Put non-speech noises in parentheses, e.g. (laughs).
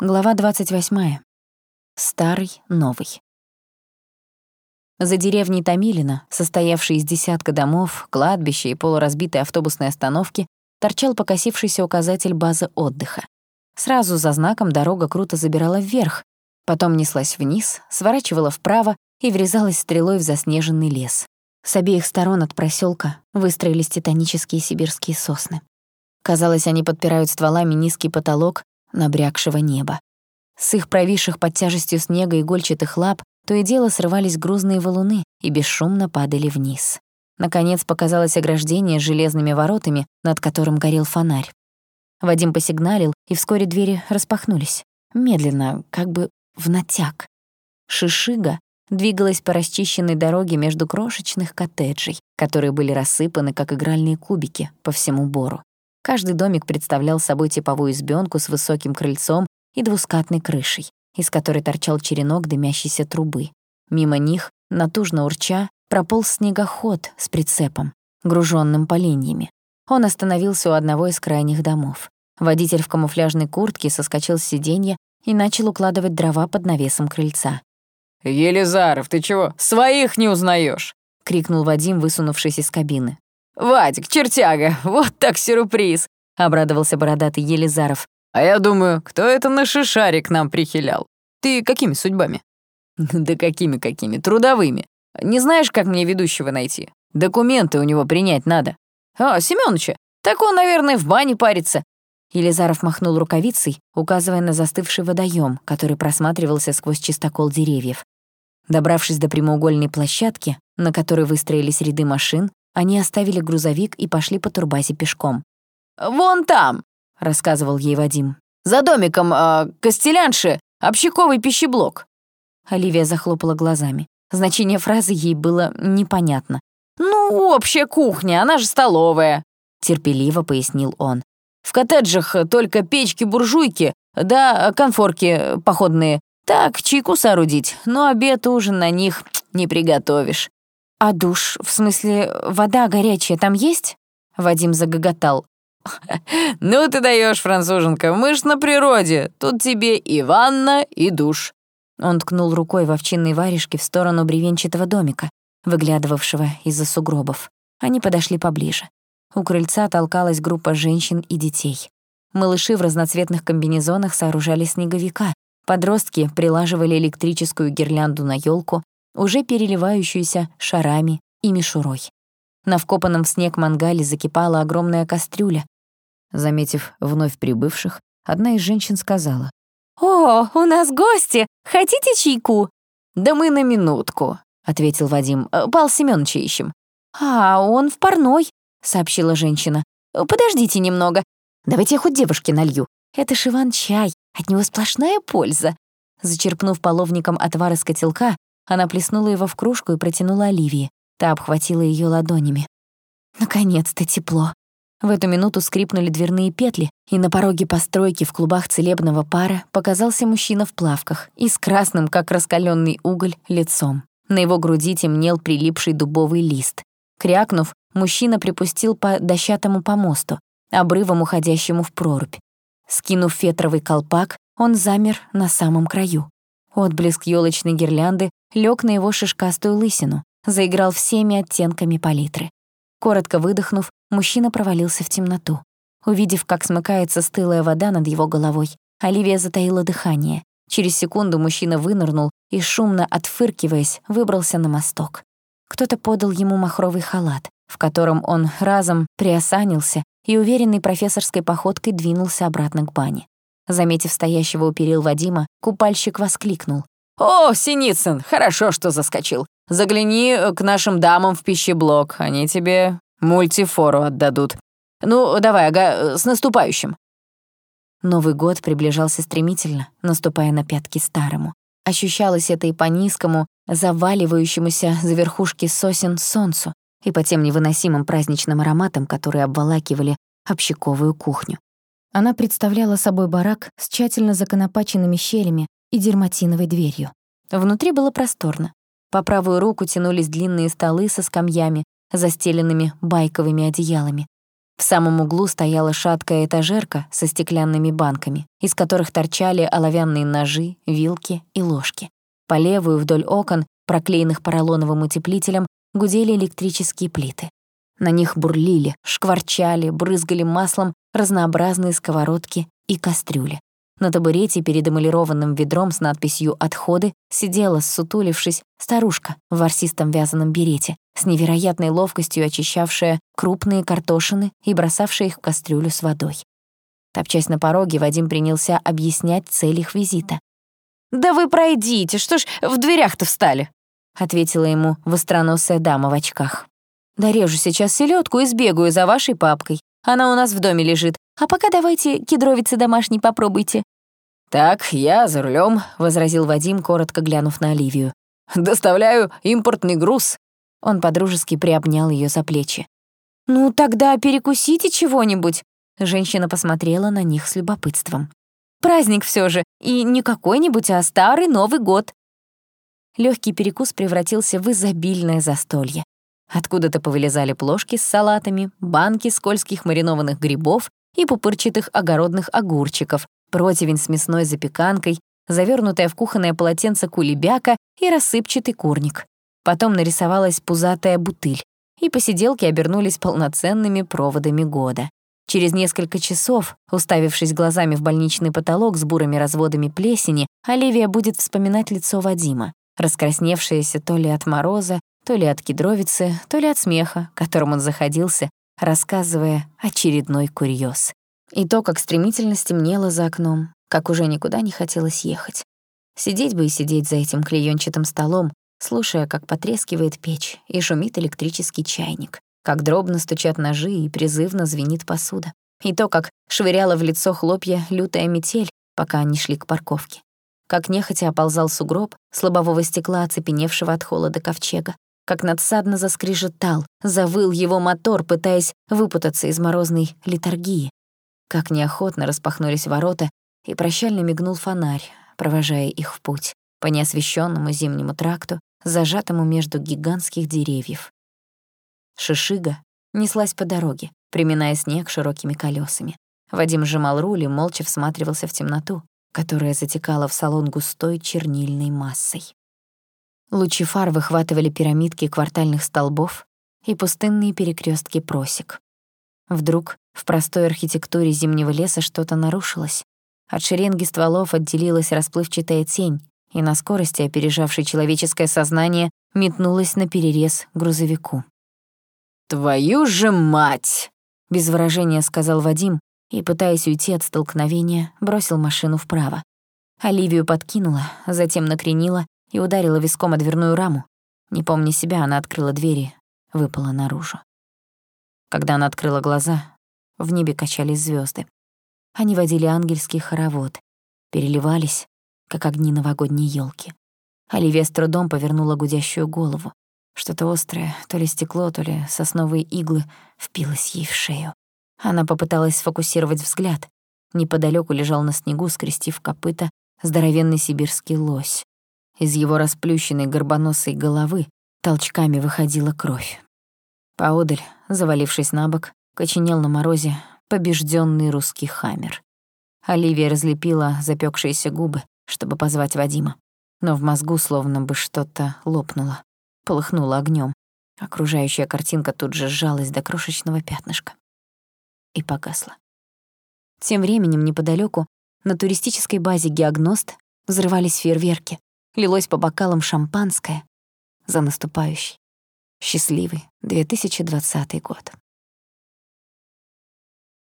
Глава 28. Старый, новый. За деревней Томилина, состоявшей из десятка домов, кладбища и полуразбитой автобусной остановки, торчал покосившийся указатель базы отдыха. Сразу за знаком дорога круто забирала вверх, потом неслась вниз, сворачивала вправо и врезалась стрелой в заснеженный лес. С обеих сторон от проселка выстроились титанические сибирские сосны. Казалось, они подпирают стволами низкий потолок, набрякшего неба. С их провисших под тяжестью снега и гольчатых лап то и дело срывались грузные валуны и бесшумно падали вниз. Наконец показалось ограждение с железными воротами, над которым горел фонарь. Вадим посигналил, и вскоре двери распахнулись. Медленно, как бы в натяг. Шишига двигалась по расчищенной дороге между крошечных коттеджей, которые были рассыпаны, как игральные кубики, по всему бору. Каждый домик представлял собой типовую избёнку с высоким крыльцом и двускатной крышей, из которой торчал черенок дымящейся трубы. Мимо них, натужно урча, прополз снегоход с прицепом, груженным поленьями. Он остановился у одного из крайних домов. Водитель в камуфляжной куртке соскочил с сиденья и начал укладывать дрова под навесом крыльца. «Елизаров, ты чего, своих не узнаешь? крикнул Вадим, высунувшись из кабины. «Вадик, чертяга, вот так сюрприз!» — обрадовался бородатый Елизаров. «А я думаю, кто это на шишарик нам прихилял? Ты какими судьбами?» (laughs) «Да какими-какими, трудовыми. Не знаешь, как мне ведущего найти? Документы у него принять надо». «А, Семёныча, так он, наверное, в бане парится». Елизаров махнул рукавицей, указывая на застывший водоем, который просматривался сквозь чистокол деревьев. Добравшись до прямоугольной площадки, на которой выстроились ряды машин, они оставили грузовик и пошли по турбазе пешком. «Вон там», — рассказывал ей Вадим. «За домиком э, Костелянши общаковый пищеблок». Оливия захлопала глазами. Значение фразы ей было непонятно. «Ну, общая кухня, она же столовая», — терпеливо пояснил он. «В коттеджах только печки-буржуйки, да конфорки походные. Так, чайку соорудить, но обед, ужин на них не приготовишь. «А душ, в смысле, вода горячая там есть?» Вадим загоготал. (laughs) «Ну ты даешь, француженка, мы ж на природе. Тут тебе и ванна, и душ». Он ткнул рукой в овчинные варежки в сторону бревенчатого домика, выглядывавшего из-за сугробов. Они подошли поближе. У крыльца толкалась группа женщин и детей. Малыши в разноцветных комбинезонах сооружали снеговика. Подростки прилаживали электрическую гирлянду на елку, уже переливающуюся шарами и мишурой. На вкопанном в снег мангале закипала огромная кастрюля. Заметив вновь прибывших, одна из женщин сказала. «О, у нас гости! Хотите чайку?» «Да мы на минутку», — ответил Вадим. «Э, «Пал Семёныча ищем». «А, он в парной», — сообщила женщина. «Подождите немного. Давайте я хоть девушке налью. Это ж Иван-чай, от него сплошная польза». Зачерпнув половником отвар из котелка, она плеснула его в кружку и протянула Оливии. Та обхватила ее ладонями. Наконец-то тепло. В эту минуту скрипнули дверные петли, и на пороге постройки в клубах целебного пара показался мужчина в плавках и с красным, как раскаленный уголь, лицом. На его груди темнел прилипший дубовый лист. Крякнув, мужчина припустил по дощатому помосту, обрывом уходящему в прорубь. Скинув фетровый колпак, он замер на самом краю. Отблеск ёлочной гирлянды лег на его шишкастую лысину, заиграл всеми оттенками палитры. Коротко выдохнув, мужчина провалился в темноту. Увидев, как смыкается стылая вода над его головой, Оливия затаила дыхание. Через секунду мужчина вынырнул и, шумно отфыркиваясь, выбрался на мосток. Кто-то подал ему махровый халат, в котором он разом приосанился и уверенной профессорской походкой двинулся обратно к бане. Заметив стоящего у перил Вадима, купальщик воскликнул. «О, Синицын, хорошо, что заскочил. Загляни э, к нашим дамам в пищеблок, они тебе мультифору отдадут. Ну, давай, ага, э, с наступающим». Новый год приближался стремительно, наступая на пятки старому. Ощущалось это и по низкому, заваливающемуся за верхушки сосен солнцу, и по тем невыносимым праздничным ароматам, которые обволакивали общаковую кухню. Она представляла собой барак с тщательно законопаченными щелями, и дерматиновой дверью. Внутри было просторно. По правую руку тянулись длинные столы со скамьями, застеленными байковыми одеялами. В самом углу стояла шаткая этажерка со стеклянными банками, из которых торчали оловянные ножи, вилки и ложки. По левую вдоль окон, проклеенных поролоновым утеплителем, гудели электрические плиты. На них бурлили, шкварчали, брызгали маслом разнообразные сковородки и кастрюли. На табурете перед эмалированным ведром с надписью «Отходы» сидела, ссутулившись, старушка в ворсистом вязаном берете, с невероятной ловкостью очищавшая крупные картошины и бросавшая их в кастрюлю с водой. Топчась на пороге, Вадим принялся объяснять цель их визита. «Да вы пройдите, что ж в дверях-то встали?» — ответила ему востроносая дама в очках. «Дорежу сейчас селедку и сбегаю за вашей папкой. Она у нас в доме лежит. А пока давайте кедровицы домашней попробуйте». «Так, я за рулем, возразил Вадим, коротко глянув на Оливию. «Доставляю импортный груз». Он подружески приобнял ее за плечи. «Ну, тогда перекусите чего-нибудь». Женщина посмотрела на них с любопытством. «Праздник все же, и не какой-нибудь, а старый Новый год». Легкий перекус превратился в изобильное застолье. Откуда-то повылезали плошки с салатами, банки скользких маринованных грибов и пупырчатых огородных огурчиков, противень с мясной запеканкой, завернутая в кухонное полотенце кулебяка и рассыпчатый курник. Потом нарисовалась пузатая бутыль, и посиделки обернулись полноценными проводами года. Через несколько часов, уставившись глазами в больничный потолок с бурыми разводами плесени, Оливия будет вспоминать лицо Вадима, раскрасневшееся то ли от мороза, то ли от кедровицы, то ли от смеха, которым он заходился, рассказывая очередной курьез. И то, как стремительно стемнело за окном, как уже никуда не хотелось ехать. Сидеть бы и сидеть за этим клеёнчатым столом, слушая, как потрескивает печь и шумит электрический чайник, как дробно стучат ножи и призывно звенит посуда. И то, как швыряла в лицо хлопья лютая метель, пока они шли к парковке. Как нехотя оползал сугроб слабового стекла, оцепеневшего от холода ковчега как надсадно заскрежетал, завыл его мотор, пытаясь выпутаться из морозной литургии. Как неохотно распахнулись ворота, и прощально мигнул фонарь, провожая их в путь по неосвещенному зимнему тракту, зажатому между гигантских деревьев. Шишига неслась по дороге, приминая снег широкими колесами. Вадим сжимал руль и молча всматривался в темноту, которая затекала в салон густой чернильной массой. Лучи фар выхватывали пирамидки квартальных столбов и пустынные перекрестки просек. Вдруг в простой архитектуре зимнего леса что-то нарушилось. От шеренги стволов отделилась расплывчатая тень, и на скорости, опережавшей человеческое сознание, метнулась на перерез грузовику. «Твою же мать!» — без выражения сказал Вадим и, пытаясь уйти от столкновения, бросил машину вправо. Оливию подкинула, затем накренила и ударила виском о дверную раму. Не помня себя, она открыла двери, выпала наружу. Когда она открыла глаза, в небе качались звезды. Они водили ангельский хоровод, переливались, как огни новогодней елки. Оливия с трудом повернула гудящую голову. Что-то острое, то ли стекло, то ли сосновые иглы, впилось ей в шею. Она попыталась сфокусировать взгляд. Неподалёку лежал на снегу, скрестив копыта, здоровенный сибирский лось. Из его расплющенной горбоносой головы толчками выходила кровь. Поодаль, завалившись на бок, коченел на морозе побежденный русский хаммер. Оливия разлепила запекшиеся губы, чтобы позвать Вадима. Но в мозгу словно бы что-то лопнуло, полыхнуло огнем. Окружающая картинка тут же сжалась до крошечного пятнышка. И погасла. Тем временем неподалеку на туристической базе «Геогност» взрывались фейерверки лилось по бокалам шампанское за наступающий, счастливый 2020 год.